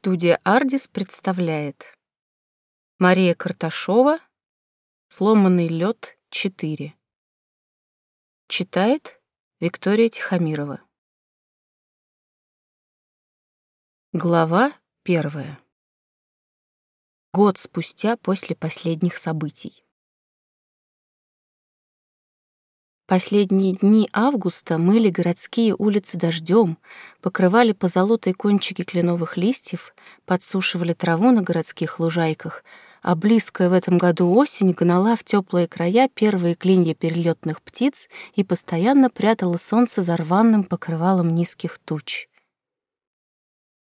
Студия «Ардис» представляет Мария Карташова «Сломанный лед 4». Читает Виктория Тихомирова. Глава первая. Год спустя после последних событий. Последние дни августа мыли городские улицы дождем, покрывали позолотой кончики кленовых листьев, подсушивали траву на городских лужайках, а близкая в этом году осень гнала в теплые края первые клинья перелетных птиц и постоянно прятала солнце за рваным покрывалом низких туч.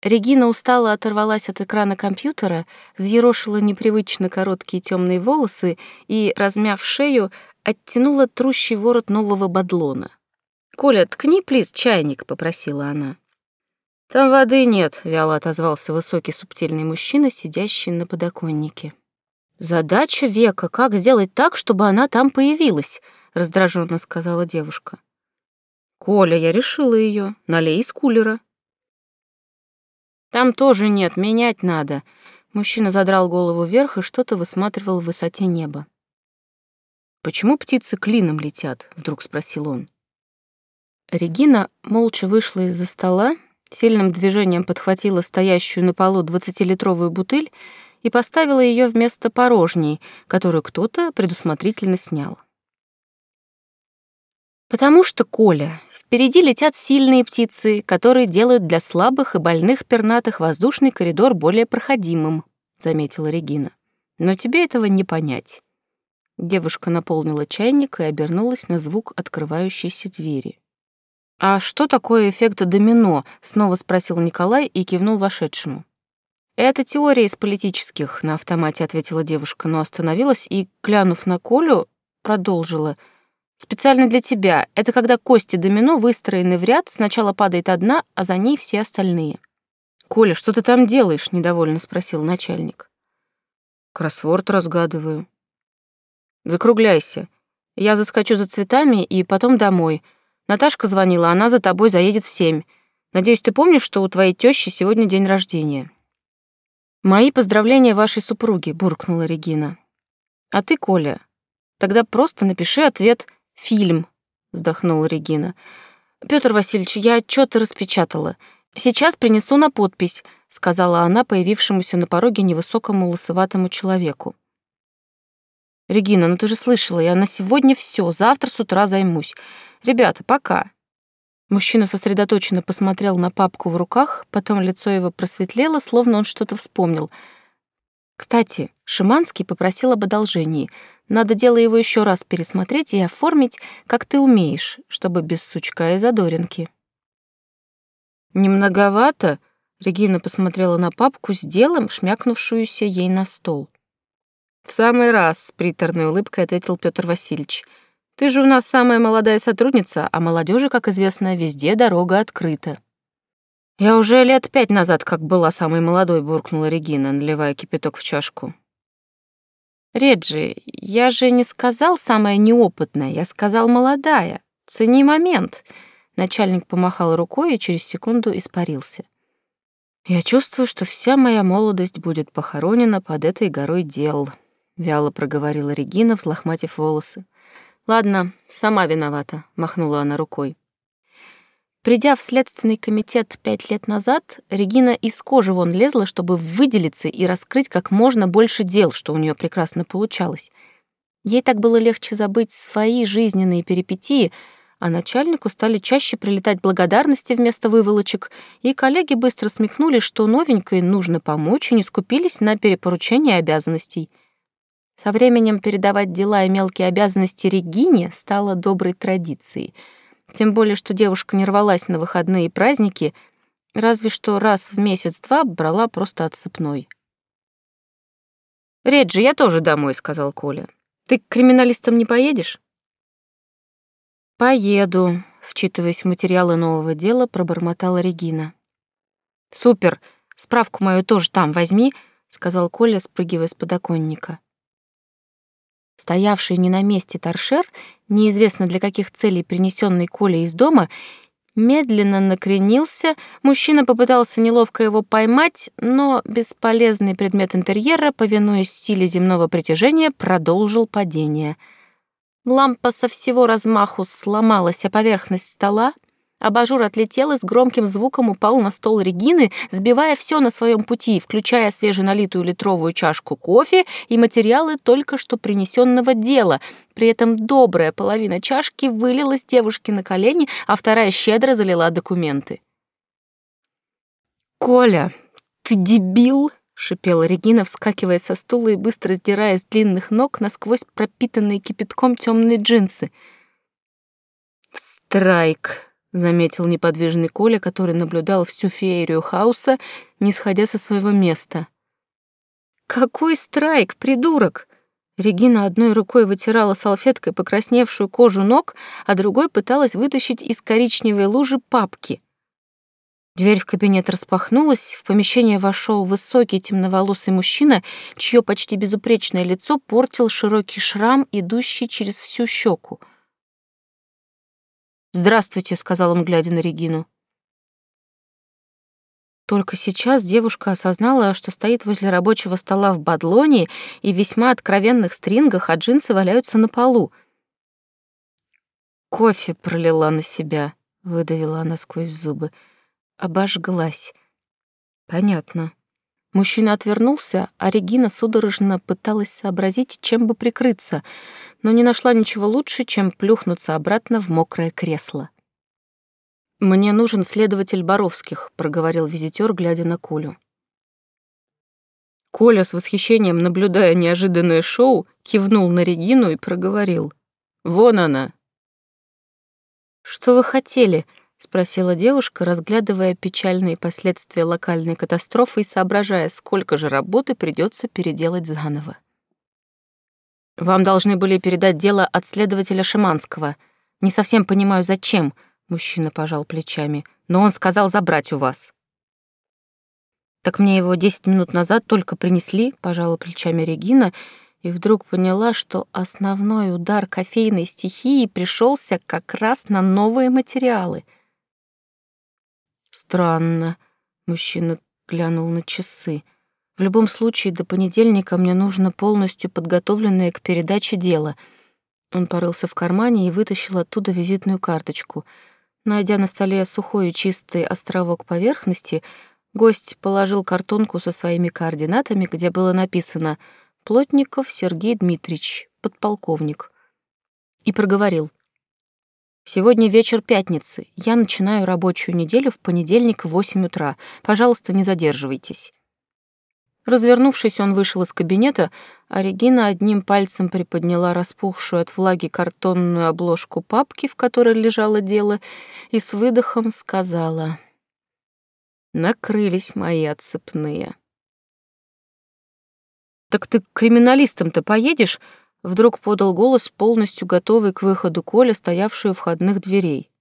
Регина устало оторвалась от экрана компьютера, взъерошила непривычно короткие темные волосы и, размяв шею, оттянула трущий ворот нового бадлона. «Коля, ткни, плиз, чайник», — попросила она. «Там воды нет», — вяло отозвался высокий субтильный мужчина, сидящий на подоконнике. «Задача века — как сделать так, чтобы она там появилась», — раздраженно сказала девушка. «Коля, я решила ее. Налей из кулера». «Там тоже нет, менять надо». Мужчина задрал голову вверх и что-то высматривал в высоте неба. «Почему птицы клином летят?» — вдруг спросил он. Регина молча вышла из-за стола, сильным движением подхватила стоящую на полу двадцатилитровую бутыль и поставила ее вместо порожней, которую кто-то предусмотрительно снял. «Потому что, Коля, впереди летят сильные птицы, которые делают для слабых и больных пернатых воздушный коридор более проходимым», — заметила Регина. «Но тебе этого не понять. Девушка наполнила чайник и обернулась на звук открывающейся двери. «А что такое эффект домино?» — снова спросил Николай и кивнул вошедшему. «Это теория из политических», — на автомате ответила девушка, но остановилась и, глянув на Колю, продолжила. «Специально для тебя. Это когда кости домино выстроены в ряд, сначала падает одна, а за ней все остальные». «Коля, что ты там делаешь?» — недовольно спросил начальник. «Кроссворд разгадываю». Закругляйся. Я заскочу за цветами и потом домой. Наташка звонила, она за тобой заедет в семь. Надеюсь, ты помнишь, что у твоей тещи сегодня день рождения. Мои поздравления вашей супруге, буркнула Регина. А ты, Коля, тогда просто напиши ответ «фильм», вздохнула Регина. Петр Васильевич, я отчеты распечатала. Сейчас принесу на подпись, сказала она появившемуся на пороге невысокому лысоватому человеку. «Регина, ну ты же слышала, я на сегодня все, завтра с утра займусь. Ребята, пока». Мужчина сосредоточенно посмотрел на папку в руках, потом лицо его просветлело, словно он что-то вспомнил. Кстати, Шиманский попросил об одолжении. Надо дело его еще раз пересмотреть и оформить, как ты умеешь, чтобы без сучка и задоринки. «Не многовато?» — Регина посмотрела на папку с делом, шмякнувшуюся ей на стол. «В самый раз», — с приторной улыбкой ответил Петр Васильевич. «Ты же у нас самая молодая сотрудница, а молодежи, как известно, везде дорога открыта». «Я уже лет пять назад как была самой молодой», — буркнула Регина, наливая кипяток в чашку. «Реджи, я же не сказал самая неопытная, я сказал молодая. Цени момент». Начальник помахал рукой и через секунду испарился. «Я чувствую, что вся моя молодость будет похоронена под этой горой дел», — вяло проговорила Регина, взлохматив волосы. «Ладно, сама виновата», — махнула она рукой. Придя в Следственный комитет пять лет назад, Регина из кожи вон лезла, чтобы выделиться и раскрыть как можно больше дел, что у нее прекрасно получалось. Ей так было легче забыть свои жизненные перипетии, а начальнику стали чаще прилетать благодарности вместо выволочек, и коллеги быстро смекнули, что новенькой нужно помочь, и не скупились на перепоручение обязанностей — со временем передавать дела и мелкие обязанности Регине стало доброй традицией. Тем более, что девушка не рвалась на выходные и праздники, разве что раз в месяц-два брала просто отсыпной. «Реджи, я тоже домой», — сказал Коля. «Ты к криминалистам не поедешь?» «Поеду», — вчитываясь в материалы нового дела, пробормотала Регина. «Супер! Справку мою тоже там возьми», — сказал Коля, спрыгивая с подоконника. Стоявший не на месте торшер, неизвестно для каких целей принесенный Колей из дома, медленно накренился, мужчина попытался неловко его поймать, но бесполезный предмет интерьера, повинуясь силе земного притяжения, продолжил падение. Лампа со всего размаху сломалась о поверхность стола, Абажур отлетел и с громким звуком упал на стол Регины, сбивая все на своем пути, включая свеженалитую литровую чашку кофе и материалы только что принесенного дела. При этом добрая половина чашки вылилась девушке на колени, а вторая щедро залила документы. «Коля, ты дебил!» — шипела Регина, вскакивая со стула и быстро сдирая с длинных ног насквозь пропитанные кипятком темные джинсы. «Страйк!» Заметил неподвижный Коля, который наблюдал всю феерию хаоса, не сходя со своего места. «Какой страйк, придурок!» Регина одной рукой вытирала салфеткой покрасневшую кожу ног, а другой пыталась вытащить из коричневой лужи папки. Дверь в кабинет распахнулась, в помещение вошел высокий темноволосый мужчина, чье почти безупречное лицо портил широкий шрам, идущий через всю щеку — «Здравствуйте», — сказал он, глядя на Регину. Только сейчас девушка осознала, что стоит возле рабочего стола в бадлоне и в весьма откровенных стрингах, а джинсы валяются на полу. «Кофе пролила на себя», — выдавила она сквозь зубы. Обожглась. «Понятно». Мужчина отвернулся, а Регина судорожно пыталась сообразить, чем бы прикрыться, но не нашла ничего лучше, чем плюхнуться обратно в мокрое кресло. «Мне нужен следователь Боровских», — проговорил визитер, глядя на Колю. Коля, с восхищением наблюдая неожиданное шоу, кивнул на Регину и проговорил. «Вон она!» «Что вы хотели?» — спросила девушка, разглядывая печальные последствия локальной катастрофы и соображая, сколько же работы придется переделать заново. «Вам должны были передать дело от следователя Шиманского. Не совсем понимаю, зачем», — мужчина пожал плечами, «но он сказал забрать у вас». «Так мне его десять минут назад только принесли», — пожала плечами Регина, и вдруг поняла, что основной удар кофейной стихии пришелся как раз на новые материалы — Странно. Мужчина глянул на часы. В любом случае, до понедельника мне нужно полностью подготовленное к передаче дело. Он порылся в кармане и вытащил оттуда визитную карточку. Найдя на столе сухой и чистый островок поверхности, гость положил картонку со своими координатами, где было написано «Плотников Сергей Дмитриевич, подполковник», и проговорил. Сегодня вечер пятницы. Я начинаю рабочую неделю в понедельник в 8 утра. Пожалуйста, не задерживайтесь. Развернувшись, он вышел из кабинета, а Регина одним пальцем приподняла распухшую от влаги картонную обложку папки, в которой лежало дело, и с выдохом сказала: "Накрылись мои отцепные". Так ты к криминалистам-то поедешь? Вдруг подал голос, полностью готовый к выходу Коля, стоявший у входных дверей.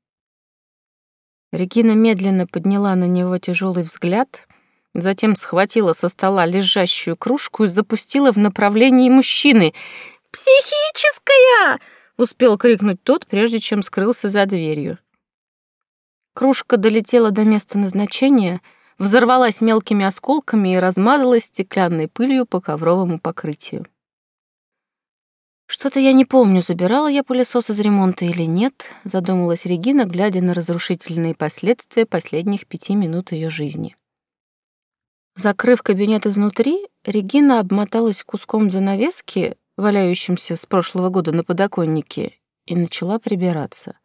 Регина медленно подняла на него тяжелый взгляд, затем схватила со стола лежащую кружку и запустила в направлении мужчины. «Психическая!» — успел крикнуть тот, прежде чем скрылся за дверью. Кружка долетела до места назначения, взорвалась мелкими осколками и размазалась стеклянной пылью по ковровому покрытию. «Что-то я не помню, забирала я пылесос из ремонта или нет», задумалась Регина, глядя на разрушительные последствия последних пяти минут ее жизни. Закрыв кабинет изнутри, Регина обмоталась куском занавески, валяющимся с прошлого года на подоконнике, и начала прибираться.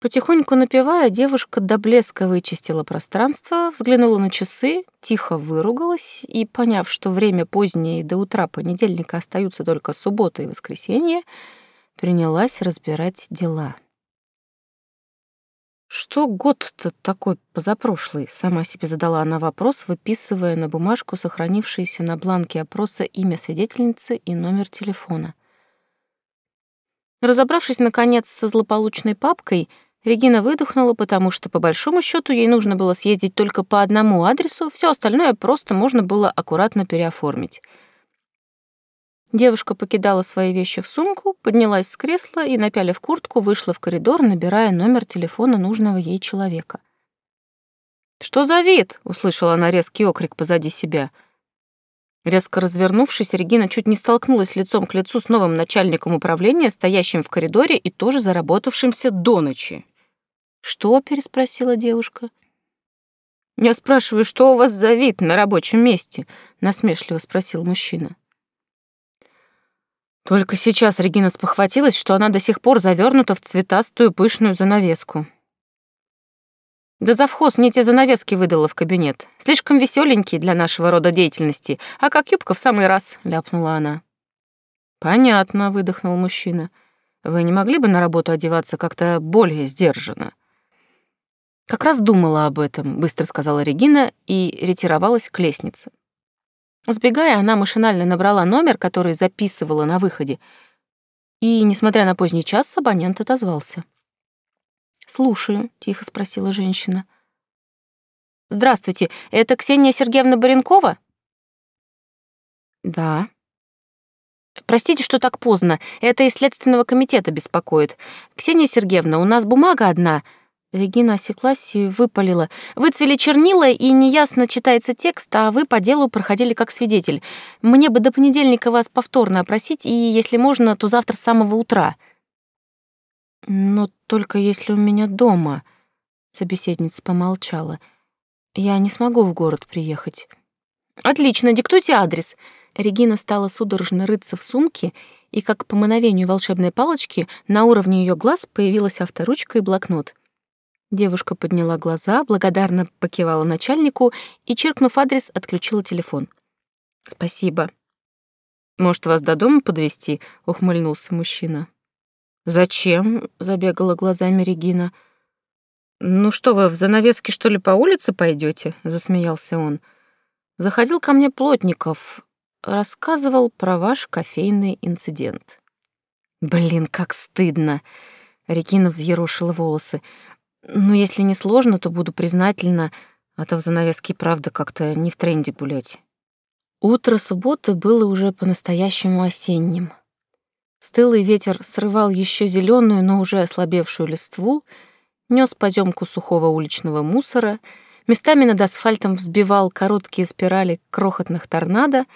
Потихоньку напевая, девушка до блеска вычистила пространство, взглянула на часы, тихо выругалась и, поняв, что время позднее до утра понедельника остаются только суббота и воскресенье, принялась разбирать дела. «Что год-то такой позапрошлый?» — сама себе задала она вопрос, выписывая на бумажку сохранившееся на бланке опроса имя свидетельницы и номер телефона. Разобравшись, наконец, со злополучной папкой — Регина выдохнула, потому что, по большому счету, ей нужно было съездить только по одному адресу, все остальное просто можно было аккуратно переоформить. Девушка покидала свои вещи в сумку, поднялась с кресла и, напялив куртку, вышла в коридор, набирая номер телефона нужного ей человека. «Что за вид?» — услышала она резкий окрик позади себя. Резко развернувшись, Регина чуть не столкнулась лицом к лицу с новым начальником управления, стоящим в коридоре и тоже заработавшимся до ночи. «Что?» — переспросила девушка. «Я спрашиваю, что у вас за вид на рабочем месте?» — насмешливо спросил мужчина. Только сейчас Регина спохватилась, что она до сих пор завернута в цветастую пышную занавеску. Да завхоз мне те занавески выдала в кабинет. Слишком веселенькие для нашего рода деятельности, а как юбка в самый раз, ляпнула она. Понятно, выдохнул мужчина. Вы не могли бы на работу одеваться как-то более сдержанно? Как раз думала об этом, быстро сказала Регина и ретировалась к лестнице. Сбегая, она машинально набрала номер, который записывала на выходе, и, несмотря на поздний час, абонент отозвался. «Слушаю», — тихо спросила женщина. «Здравствуйте, это Ксения Сергеевна Баренкова?» «Да». «Простите, что так поздно. Это из Следственного комитета беспокоит. Ксения Сергеевна, у нас бумага одна». Регина осеклась и выпалила. «Выцвели чернила, и неясно читается текст, а вы по делу проходили как свидетель. Мне бы до понедельника вас повторно опросить, и, если можно, то завтра с самого утра». «Но только если у меня дома», — собеседница помолчала. «Я не смогу в город приехать». «Отлично, диктуйте адрес». Регина стала судорожно рыться в сумке, и, как по мановению волшебной палочки, на уровне ее глаз появилась авторучка и блокнот. Девушка подняла глаза, благодарно покивала начальнику и, чиркнув адрес, отключила телефон. «Спасибо». «Может, вас до дома подвести? ухмыльнулся мужчина. «Зачем?» — забегала глазами Регина. «Ну что вы, в занавеске, что ли, по улице пойдете? засмеялся он. «Заходил ко мне Плотников, рассказывал про ваш кофейный инцидент». «Блин, как стыдно!» — Регина взъерошила волосы. «Ну, если не сложно, то буду признательна, а то в занавеске правда как-то не в тренде гулять». Утро субботы было уже по-настоящему осенним. Стылый ветер срывал еще зеленую, но уже ослабевшую листву, нес подемку сухого уличного мусора, местами над асфальтом взбивал короткие спирали крохотных торнадо,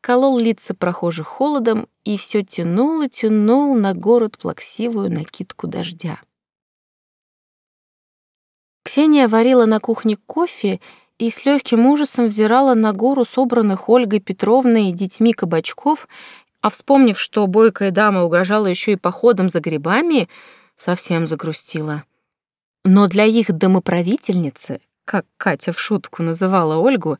колол лица прохожих холодом и все тянул и тянул на город плаксивую накидку дождя. Ксения варила на кухне кофе и с легким ужасом взирала на гору собранных Ольгой Петровной и детьми кабачков а вспомнив, что бойкая дама угрожала еще и походом за грибами, совсем загрустила. Но для их домоправительницы, как Катя в шутку называла Ольгу,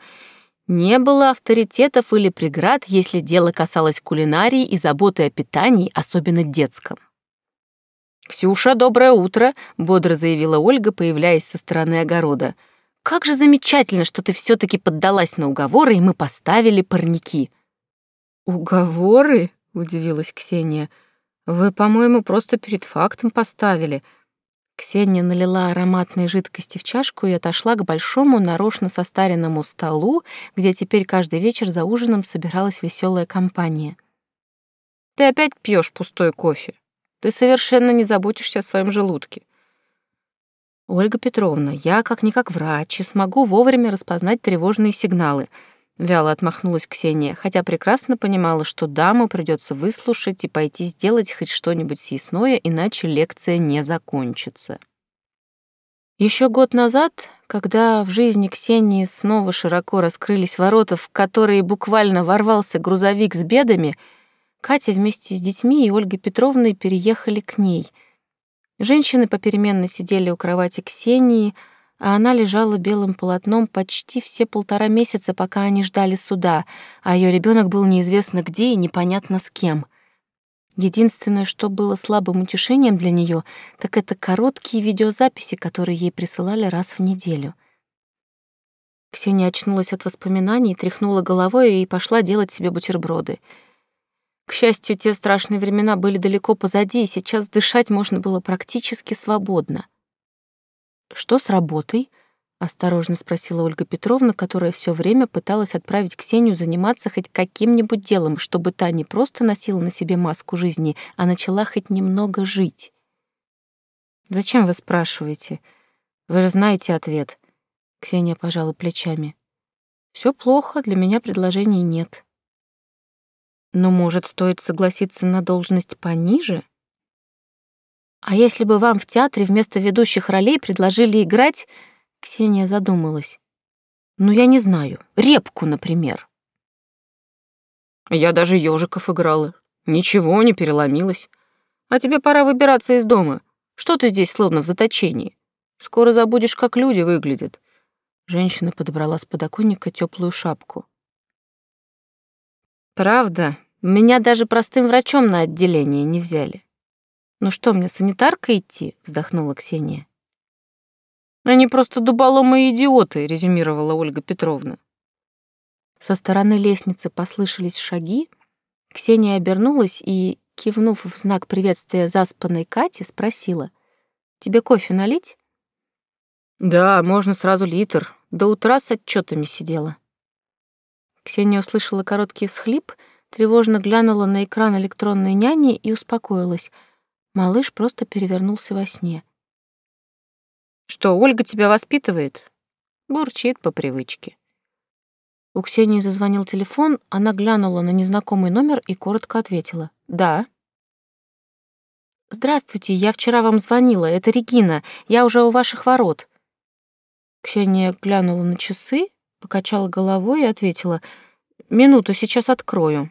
не было авторитетов или преград, если дело касалось кулинарии и заботы о питании, особенно детском. «Ксюша, доброе утро!» — бодро заявила Ольга, появляясь со стороны огорода. «Как же замечательно, что ты все таки поддалась на уговоры, и мы поставили парники!» «Уговоры?» — удивилась Ксения. «Вы, по-моему, просто перед фактом поставили». Ксения налила ароматной жидкости в чашку и отошла к большому, нарочно состаренному столу, где теперь каждый вечер за ужином собиралась веселая компания. «Ты опять пьешь пустой кофе. Ты совершенно не заботишься о своем желудке. Ольга Петровна, я как-никак врач и смогу вовремя распознать тревожные сигналы — Вяло отмахнулась Ксения, хотя прекрасно понимала, что даму придется выслушать и пойти сделать хоть что-нибудь съестное, иначе лекция не закончится. Еще год назад, когда в жизни Ксении снова широко раскрылись ворота, в которые буквально ворвался грузовик с бедами, Катя вместе с детьми и Ольгой Петровной переехали к ней. Женщины попеременно сидели у кровати Ксении, а она лежала белым полотном почти все полтора месяца, пока они ждали суда, а ее ребенок был неизвестно где и непонятно с кем. Единственное, что было слабым утешением для нее, так это короткие видеозаписи, которые ей присылали раз в неделю. Ксения очнулась от воспоминаний, тряхнула головой и пошла делать себе бутерброды. К счастью, те страшные времена были далеко позади, и сейчас дышать можно было практически свободно. «Что с работой?» осторожно спросила Ольга Петровна, которая все время пыталась отправить Ксению заниматься хоть каким-нибудь делом, чтобы та не просто носила на себе маску жизни, а начала хоть немного жить. «Зачем вы спрашиваете? Вы же знаете ответ». Ксения пожала плечами. Все плохо, для меня предложений нет». «Но, может, стоит согласиться на должность пониже?» «А если бы вам в театре вместо ведущих ролей предложили играть...» Ксения задумалась. «Ну, я не знаю. Репку, например». «Я даже ежиков играла. Ничего не переломилось. А тебе пора выбираться из дома. Что ты здесь словно в заточении? Скоро забудешь, как люди выглядят». Женщина подобрала с подоконника теплую шапку. «Правда, меня даже простым врачом на отделение не взяли. «Ну что, мне санитарка идти?» — вздохнула Ксения. «Они просто дуболомы и идиоты», — резюмировала Ольга Петровна. Со стороны лестницы послышались шаги. Ксения обернулась и, кивнув в знак приветствия заспанной Кате, спросила. «Тебе кофе налить?» «Да, можно сразу литр. До утра с отчетами сидела». Ксения услышала короткий схлип, тревожно глянула на экран электронной няни и успокоилась — Малыш просто перевернулся во сне. «Что, Ольга тебя воспитывает?» Бурчит по привычке. У Ксении зазвонил телефон, она глянула на незнакомый номер и коротко ответила. «Да». «Здравствуйте, я вчера вам звонила, это Регина, я уже у ваших ворот». Ксения глянула на часы, покачала головой и ответила. «Минуту, сейчас открою».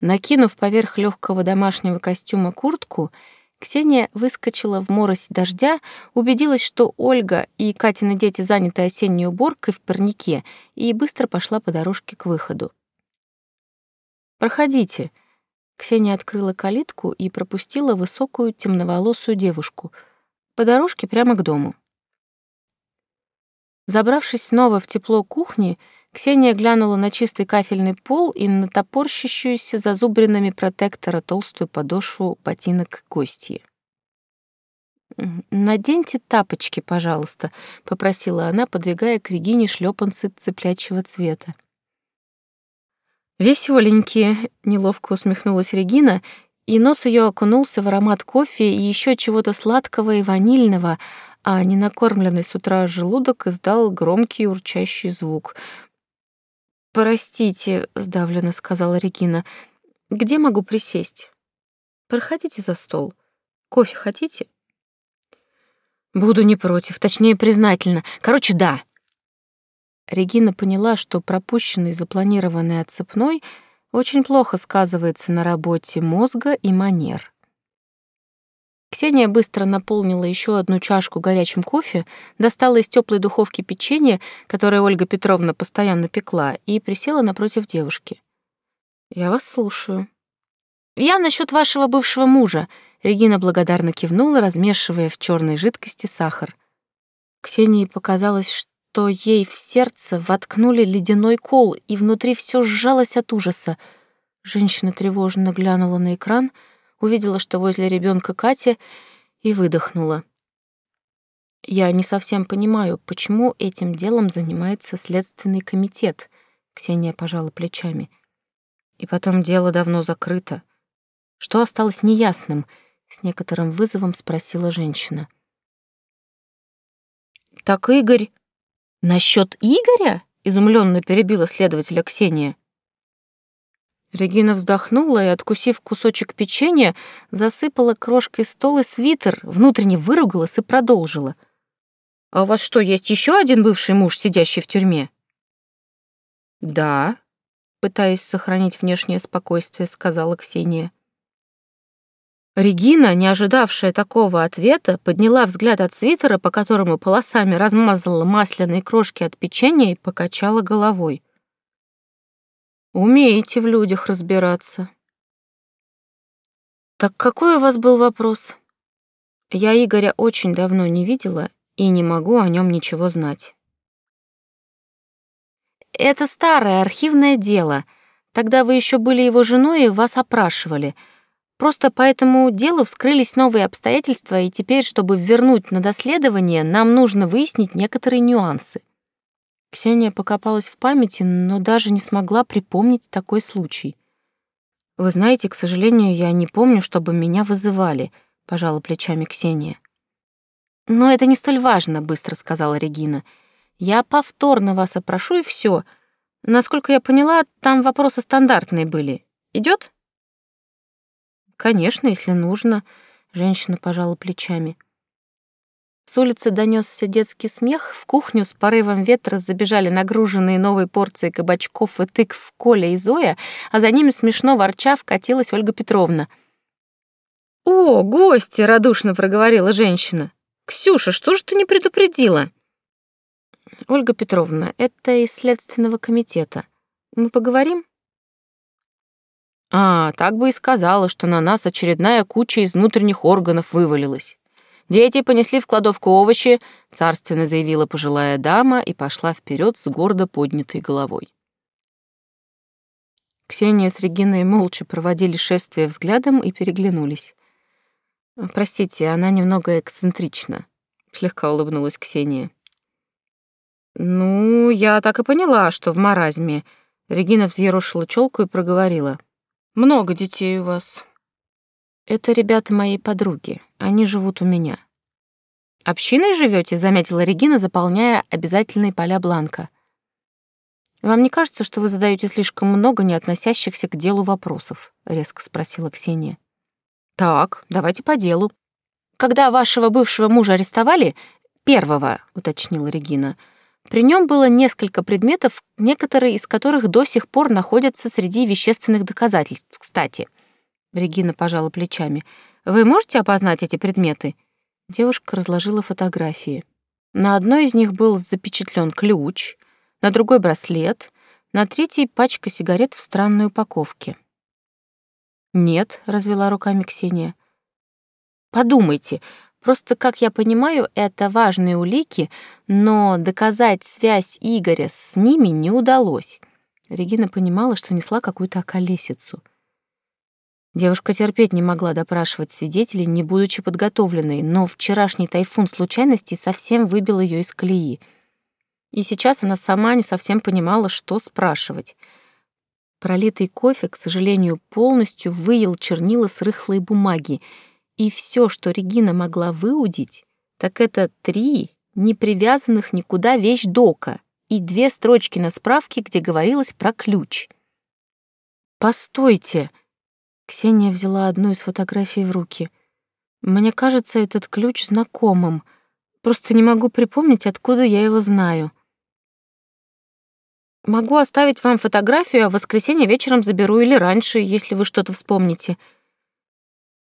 Накинув поверх легкого домашнего костюма куртку, Ксения выскочила в морось дождя, убедилась, что Ольга и Катины дети заняты осенней уборкой в парнике, и быстро пошла по дорожке к выходу. «Проходите». Ксения открыла калитку и пропустила высокую темноволосую девушку. По дорожке прямо к дому. Забравшись снова в тепло кухни, Ксения глянула на чистый кафельный пол и на топорщащуюся зазубринами протектора толстую подошву ботинок гостьи. «Наденьте тапочки, пожалуйста», — попросила она, подвигая к Регине шлёпанцы цыплячьего цвета. «Весёленькие», — неловко усмехнулась Регина, и нос её окунулся в аромат кофе и ещё чего-то сладкого и ванильного, а ненакормленный с утра желудок издал громкий урчащий звук. «Простите», — сдавленно сказала Регина, — «где могу присесть?» «Проходите за стол. Кофе хотите?» «Буду не против, точнее, признательна. Короче, да». Регина поняла, что пропущенный запланированный отцепной очень плохо сказывается на работе мозга и манер. Ксения быстро наполнила еще одну чашку горячим кофе, достала из теплой духовки печенье, которое Ольга Петровна постоянно пекла, и присела напротив девушки. «Я вас слушаю». «Я насчет вашего бывшего мужа», — Регина благодарно кивнула, размешивая в черной жидкости сахар. Ксении показалось, что ей в сердце воткнули ледяной кол, и внутри все сжалось от ужаса. Женщина тревожно глянула на экран — увидела, что возле ребенка Катя, и выдохнула. Я не совсем понимаю, почему этим делом занимается следственный комитет, Ксения пожала плечами. И потом дело давно закрыто. Что осталось неясным? С некоторым вызовом спросила женщина. Так Игорь... Насчет Игоря? Изумленно перебила следователя Ксения. Регина вздохнула и, откусив кусочек печенья, засыпала крошкой стол и свитер, внутренне выругалась и продолжила. «А у вас что, есть еще один бывший муж, сидящий в тюрьме?» «Да», — пытаясь сохранить внешнее спокойствие, сказала Ксения. Регина, не ожидавшая такого ответа, подняла взгляд от свитера, по которому полосами размазала масляные крошки от печенья, и покачала головой. Умеете в людях разбираться. Так какой у вас был вопрос? Я Игоря очень давно не видела и не могу о нем ничего знать. Это старое архивное дело. Тогда вы еще были его женой и вас опрашивали. Просто по этому делу вскрылись новые обстоятельства, и теперь, чтобы вернуть на доследование, нам нужно выяснить некоторые нюансы. Ксения покопалась в памяти, но даже не смогла припомнить такой случай. «Вы знаете, к сожалению, я не помню, чтобы меня вызывали», — пожала плечами Ксения. «Но это не столь важно», — быстро сказала Регина. «Я повторно вас опрошу, и все. Насколько я поняла, там вопросы стандартные были. Идет? «Конечно, если нужно», — женщина пожала плечами. С улицы донесся детский смех, в кухню с порывом ветра забежали нагруженные новой порцией кабачков и тыкв Коля и Зоя, а за ними смешно ворча вкатилась Ольга Петровна. «О, гости!» — радушно проговорила женщина. «Ксюша, что же ты не предупредила?» «Ольга Петровна, это из Следственного комитета. Мы поговорим?» «А, так бы и сказала, что на нас очередная куча из внутренних органов вывалилась. Дети понесли в кладовку овощи, царственно заявила пожилая дама и пошла вперед с гордо поднятой головой. Ксения с Региной молча проводили шествие взглядом и переглянулись. «Простите, она немного эксцентрична», — слегка улыбнулась Ксения. «Ну, я так и поняла, что в маразме». Регина взъерошила челку и проговорила. «Много детей у вас. Это ребята моей подруги. Они живут у меня. Общиной живете? заметила Регина, заполняя обязательные поля бланка. Вам не кажется, что вы задаете слишком много не относящихся к делу вопросов? резко спросила Ксения. Так, давайте по делу. Когда вашего бывшего мужа арестовали, первого, уточнила Регина, при нем было несколько предметов, некоторые из которых до сих пор находятся среди вещественных доказательств. Кстати, Регина пожала плечами. «Вы можете опознать эти предметы?» Девушка разложила фотографии. На одной из них был запечатлен ключ, на другой — браслет, на третьей — пачка сигарет в странной упаковке. «Нет», — развела руками Ксения. «Подумайте, просто, как я понимаю, это важные улики, но доказать связь Игоря с ними не удалось». Регина понимала, что несла какую-то околесицу — Девушка терпеть не могла допрашивать свидетелей, не будучи подготовленной, но вчерашний тайфун случайностей совсем выбил ее из колеи. И сейчас она сама не совсем понимала, что спрашивать. Пролитый кофе, к сожалению, полностью выел чернила с рыхлой бумаги, и все, что Регина могла выудить, так это три непривязанных никуда вещдока и две строчки на справке, где говорилось про ключ. «Постойте!» Ксения взяла одну из фотографий в руки. Мне кажется, этот ключ знакомым. Просто не могу припомнить, откуда я его знаю. Могу оставить вам фотографию, а в воскресенье вечером заберу или раньше, если вы что-то вспомните.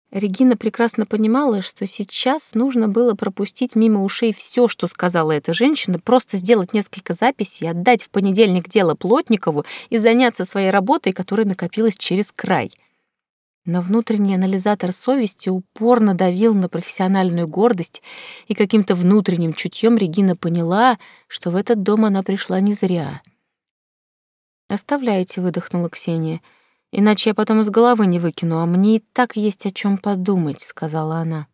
Регина прекрасно понимала, что сейчас нужно было пропустить мимо ушей все, что сказала эта женщина, просто сделать несколько записей, отдать в понедельник дело Плотникову и заняться своей работой, которая накопилась через край — но внутренний анализатор совести упорно давил на профессиональную гордость, и каким-то внутренним чутьем Регина поняла, что в этот дом она пришла не зря. «Оставляйте», — выдохнула Ксения, — «иначе я потом из головы не выкину, а мне и так есть о чем подумать», — сказала она.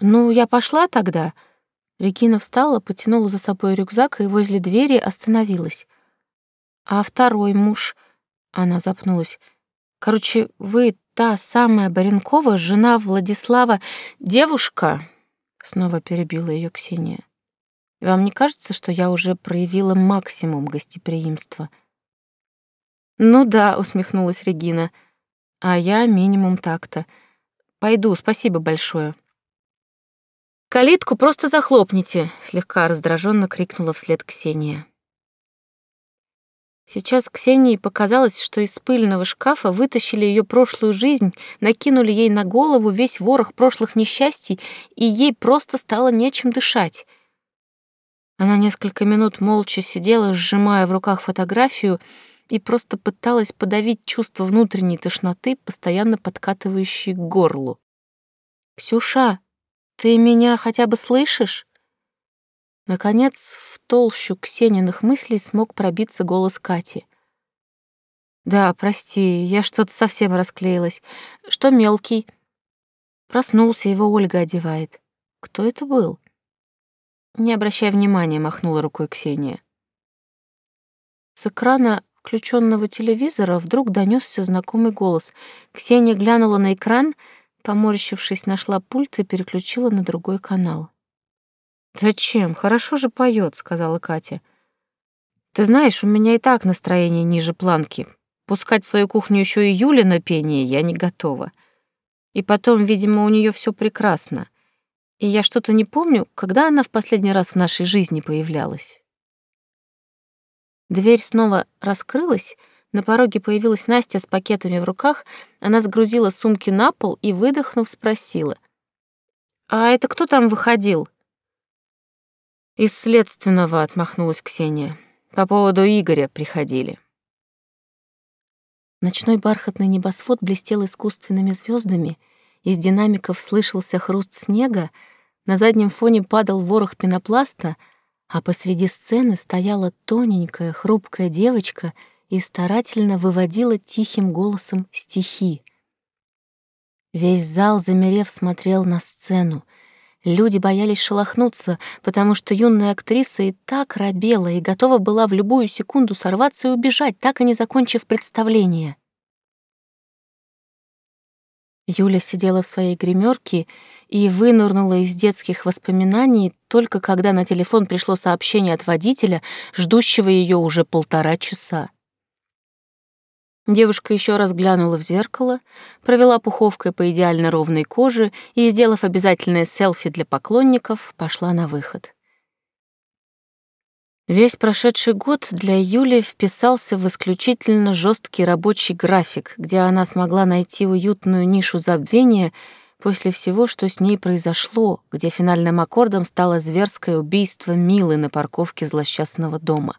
«Ну, я пошла тогда». Регина встала, потянула за собой рюкзак и возле двери остановилась. «А второй муж...» — она запнулась — Короче, вы та самая Баренкова, жена Владислава, девушка, снова перебила ее Ксения. Вам не кажется, что я уже проявила максимум гостеприимства? Ну да, усмехнулась Регина. А я минимум так-то. Пойду, спасибо большое. Калитку просто захлопните, слегка раздраженно крикнула вслед Ксения. Сейчас Ксении показалось, что из пыльного шкафа вытащили ее прошлую жизнь, накинули ей на голову весь ворох прошлых несчастий, и ей просто стало нечем дышать. Она несколько минут молча сидела, сжимая в руках фотографию, и просто пыталась подавить чувство внутренней тошноты, постоянно подкатывающей к горлу. «Ксюша, ты меня хотя бы слышишь?» Наконец, в толщу Ксениных мыслей смог пробиться голос Кати. Да, прости, я что-то совсем расклеилась. Что мелкий? Проснулся, его Ольга одевает. Кто это был? Не обращая внимания, махнула рукой Ксения. С экрана включенного телевизора вдруг донесся знакомый голос. Ксения глянула на экран, поморщившись, нашла пульт и переключила на другой канал. «Зачем? Хорошо же поет», — сказала Катя. «Ты знаешь, у меня и так настроение ниже планки. Пускать в свою кухню еще и Юля на пение я не готова. И потом, видимо, у нее все прекрасно. И я что-то не помню, когда она в последний раз в нашей жизни появлялась. Дверь снова раскрылась, на пороге появилась Настя с пакетами в руках, она сгрузила сумки на пол и, выдохнув, спросила. «А это кто там выходил?» «Из следственного», — отмахнулась Ксения. «По поводу Игоря приходили». Ночной бархатный небосвод блестел искусственными звездами, из динамиков слышался хруст снега, на заднем фоне падал ворох пенопласта, а посреди сцены стояла тоненькая, хрупкая девочка и старательно выводила тихим голосом стихи. Весь зал, замерев, смотрел на сцену. Люди боялись шелохнуться, потому что юная актриса и так робела и готова была в любую секунду сорваться и убежать, так и не закончив представление. Юля сидела в своей гримерке и вынырнула из детских воспоминаний только когда на телефон пришло сообщение от водителя, ждущего ее уже полтора часа. Девушка еще раз глянула в зеркало, провела пуховкой по идеально ровной коже и, сделав обязательное селфи для поклонников, пошла на выход. Весь прошедший год для Юли вписался в исключительно жесткий рабочий график, где она смогла найти уютную нишу забвения после всего, что с ней произошло, где финальным аккордом стало зверское убийство Милы на парковке злосчастного дома.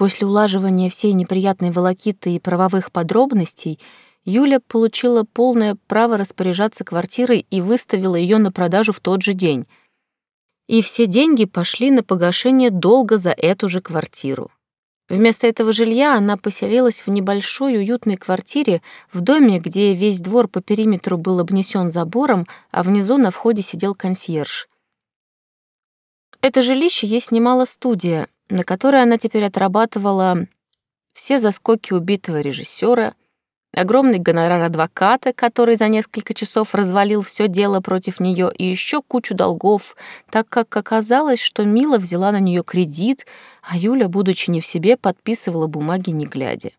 После улаживания всей неприятной волокиты и правовых подробностей Юля получила полное право распоряжаться квартирой и выставила ее на продажу в тот же день — и все деньги пошли на погашение долга за эту же квартиру. Вместо этого жилья она поселилась в небольшой уютной квартире в доме, где весь двор по периметру был обнесен забором, а внизу на входе сидел консьерж. Это жилище ей снимала студия, на которой она теперь отрабатывала все заскоки убитого режиссера, огромный гонорар адвоката, который за несколько часов развалил все дело против нее, и еще кучу долгов, так как оказалось, что Мила взяла на нее кредит, а Юля, будучи не в себе, подписывала бумаги не глядя.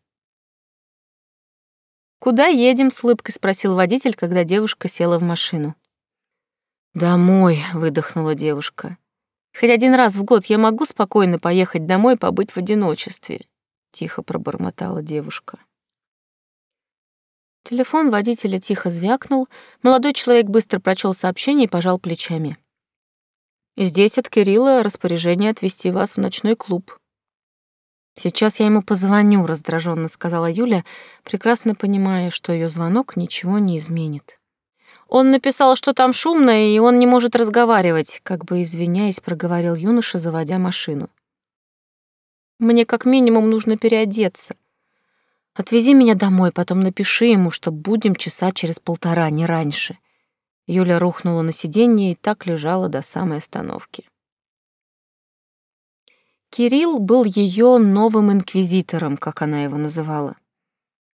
«Куда едем?» — с улыбкой спросил водитель, когда девушка села в машину. «Домой», — выдохнула девушка. «Хоть один раз в год я могу спокойно поехать домой побыть в одиночестве», — тихо пробормотала девушка. Телефон водителя тихо звякнул. Молодой человек быстро прочел сообщение и пожал плечами. «Здесь от Кирилла распоряжение отвезти вас в ночной клуб». «Сейчас я ему позвоню», — раздраженно сказала Юля, прекрасно понимая, что ее звонок ничего не изменит. «Он написал, что там шумно, и он не может разговаривать», — как бы извиняясь, проговорил юноша, заводя машину. «Мне как минимум нужно переодеться. Отвези меня домой, потом напиши ему, что будем часа через полтора, не раньше. Юля рухнула на сиденье и так лежала до самой остановки. Кирилл был ее новым инквизитором, как она его называла.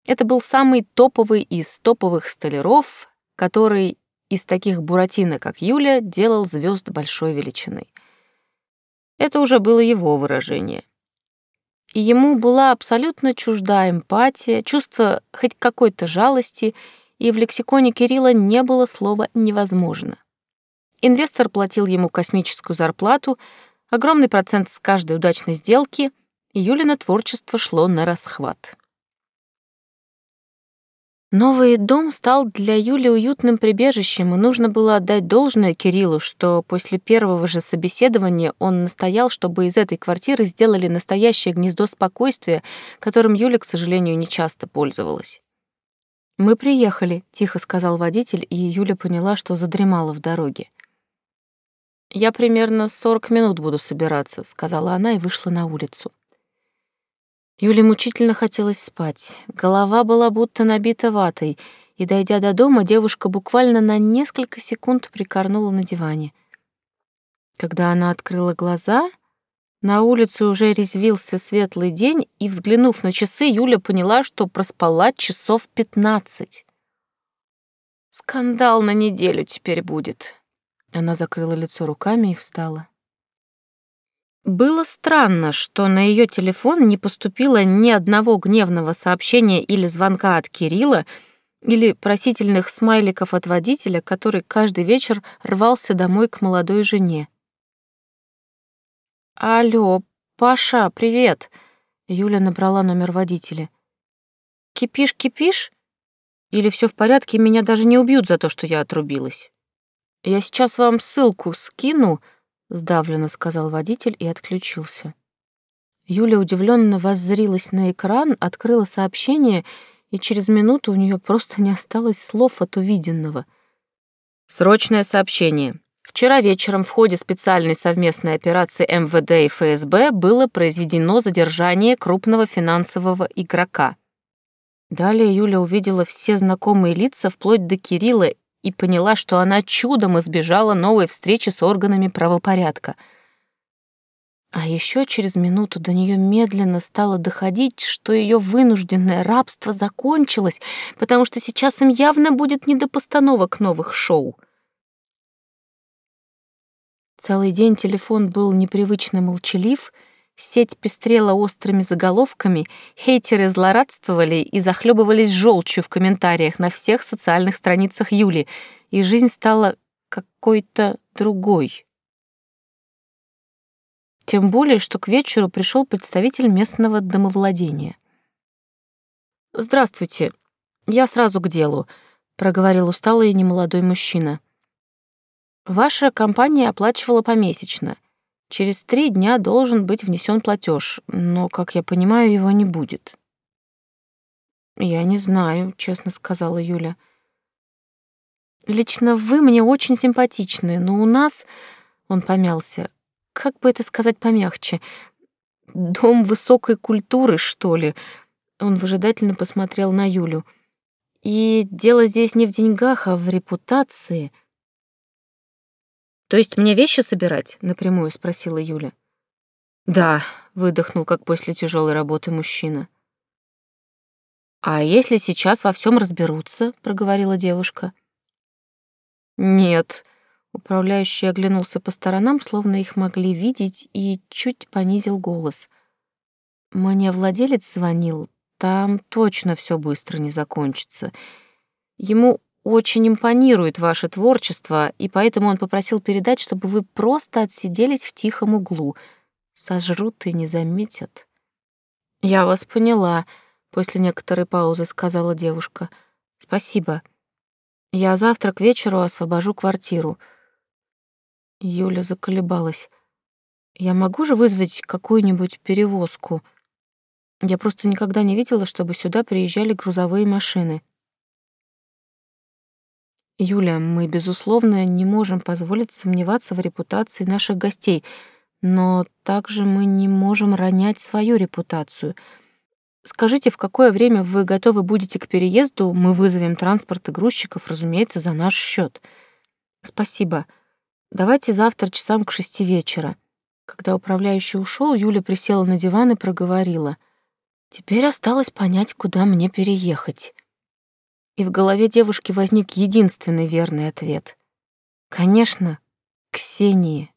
Это был самый топовый из топовых столяров, который из таких буратино, как Юля, делал звезд большой величины. Это уже было его выражение и ему была абсолютно чужда эмпатия, чувство хоть какой-то жалости, и в лексиконе Кирилла не было слова «невозможно». Инвестор платил ему космическую зарплату, огромный процент с каждой удачной сделки, и Юлина творчество шло на расхват. Новый дом стал для Юли уютным прибежищем, и нужно было отдать должное Кириллу, что после первого же собеседования он настоял, чтобы из этой квартиры сделали настоящее гнездо спокойствия, которым Юля, к сожалению, не часто пользовалась. «Мы приехали», — тихо сказал водитель, и Юля поняла, что задремала в дороге. «Я примерно сорок минут буду собираться», — сказала она и вышла на улицу. Юле мучительно хотелось спать. Голова была будто набита ватой, и, дойдя до дома, девушка буквально на несколько секунд прикорнула на диване. Когда она открыла глаза, на улице уже резвился светлый день, и, взглянув на часы, Юля поняла, что проспала часов пятнадцать. «Скандал на неделю теперь будет». Она закрыла лицо руками и встала. Было странно, что на ее телефон не поступило ни одного гневного сообщения или звонка от Кирилла, или просительных смайликов от водителя, который каждый вечер рвался домой к молодой жене. «Алло, Паша, привет!» Юля набрала номер водителя. «Кипиш, кипиш? Или все в порядке, меня даже не убьют за то, что я отрубилась? Я сейчас вам ссылку скину», сдавленно сказал водитель и отключился. Юля удивленно воззрилась на экран, открыла сообщение, и через минуту у нее просто не осталось слов от увиденного. Срочное сообщение. Вчера вечером в ходе специальной совместной операции МВД и ФСБ было произведено задержание крупного финансового игрока. Далее Юля увидела все знакомые лица, вплоть до Кирилла и поняла, что она чудом избежала новой встречи с органами правопорядка. А еще через минуту до нее медленно стало доходить, что ее вынужденное рабство закончилось, потому что сейчас им явно будет не до постановок новых шоу. Целый день телефон был непривычно молчалив — Сеть пестрела острыми заголовками, хейтеры злорадствовали и захлебывались желчью в комментариях на всех социальных страницах Юли, и жизнь стала какой-то другой. Тем более, что к вечеру пришел представитель местного домовладения. «Здравствуйте, я сразу к делу», — проговорил усталый немолодой мужчина. «Ваша компания оплачивала помесячно. Через три дня должен быть внесен платеж, но, как я понимаю, его не будет. Я не знаю, честно сказала Юля. Лично вы мне очень симпатичны, но у нас, он помялся, как бы это сказать помягче, дом высокой культуры, что ли. Он выжидательно посмотрел на Юлю. И дело здесь не в деньгах, а в репутации — то есть мне вещи собирать? напрямую спросила Юля. Да, выдохнул, как после тяжелой работы мужчина. А если сейчас во всем разберутся, проговорила девушка. Нет, управляющий оглянулся по сторонам, словно их могли видеть, и чуть понизил голос. Мне владелец звонил, там точно все быстро не закончится. Ему очень импонирует ваше творчество, и поэтому он попросил передать, чтобы вы просто отсиделись в тихом углу. Сожрут и не заметят. Я вас поняла, после некоторой паузы сказала девушка. Спасибо. Я завтра к вечеру освобожу квартиру. Юля заколебалась. Я могу же вызвать какую-нибудь перевозку? Я просто никогда не видела, чтобы сюда приезжали грузовые машины. Юля, мы, безусловно, не можем позволить сомневаться в репутации наших гостей, но также мы не можем ронять свою репутацию. Скажите, в какое время вы готовы будете к переезду? Мы вызовем транспорт и грузчиков, разумеется, за наш счет. Спасибо. Давайте завтра часам к шести вечера. Когда управляющий ушел, Юля присела на диван и проговорила. Теперь осталось понять, куда мне переехать и в голове девушки возник единственный верный ответ. Конечно, Ксении.